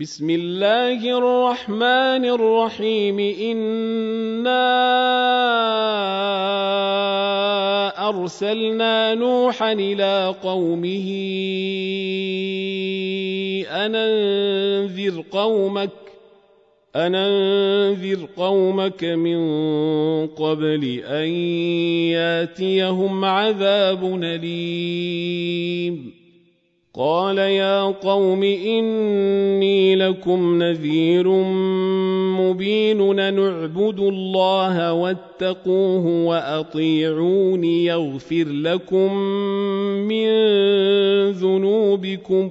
بسم الله الرحمن الرحيم. إنا أرسلنا نوحا إلى قومه أن أنذر قومك أن أنذر قومك من قبل أن ياتيهم عذاب أليم. قال يا قوم إني لكم نذير مبين نعبد الله واتقوه وأطيعوني يغفر لكم من ذنوبكم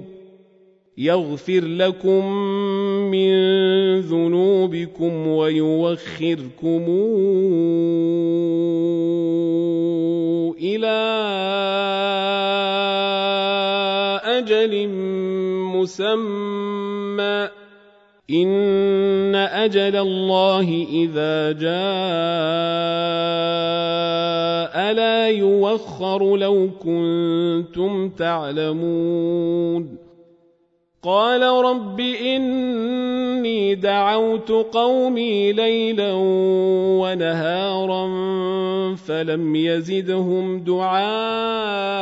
يغفر لكم من ذنوبكم ويوخركم إلى أجل مسمى. إن أجل الله إذا جاء لا يوخر لو كنتم تعلمون. قال رب إني دعوت قومي ليلا ونهارا فلم يزدهم دعائي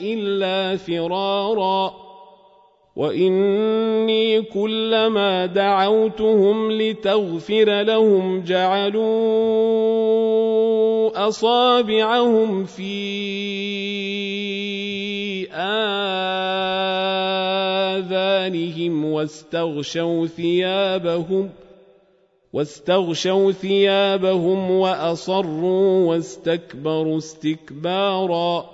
إلا فرارا. وإني كلما دعوتهم لتغفر لهم جعلوا أصابعهم في آذانهم واستغشوا ثيابهم واستغشوا ثيابهم وأصروا واستكبروا استكبارا.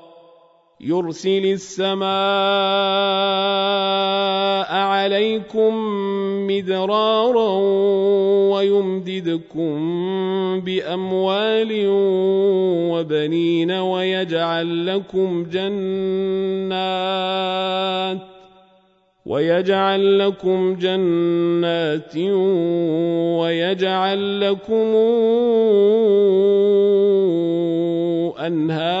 يرسل السماء عليكم مدرارا ويمددكم بأموال وبنين ويجعل لكم جنات ويجعل لكم جنات ويجعل لكم انهارا